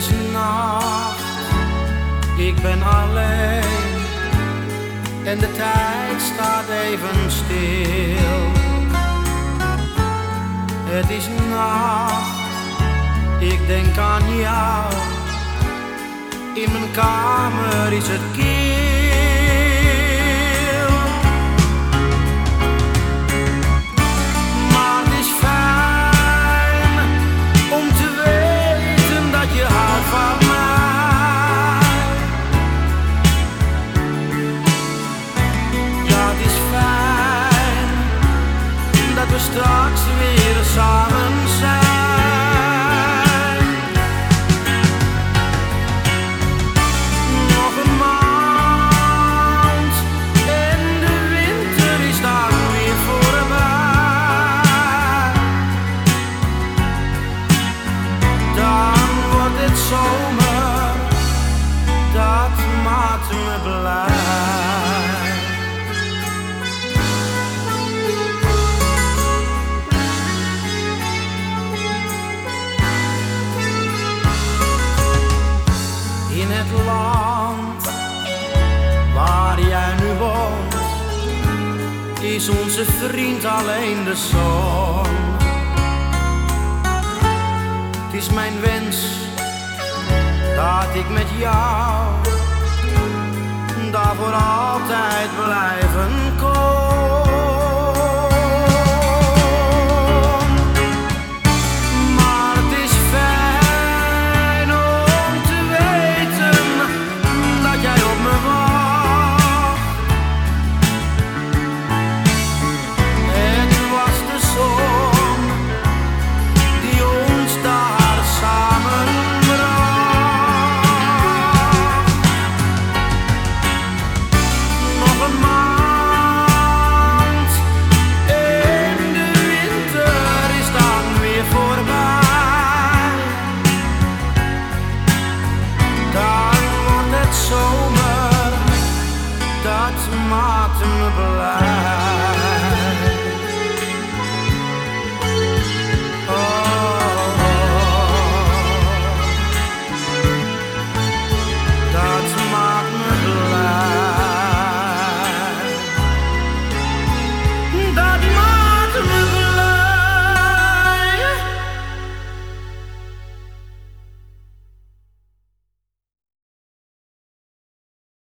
deze nacht. Ik ben alleen en de tijd staat even stil. Het is nacht, ik denk aan jou. In mijn kamer is het kind. Dat het land waar jij nu woont, is onze vriend alleen de zon. Het is mijn wens dat ik met jou daar voor altijd dat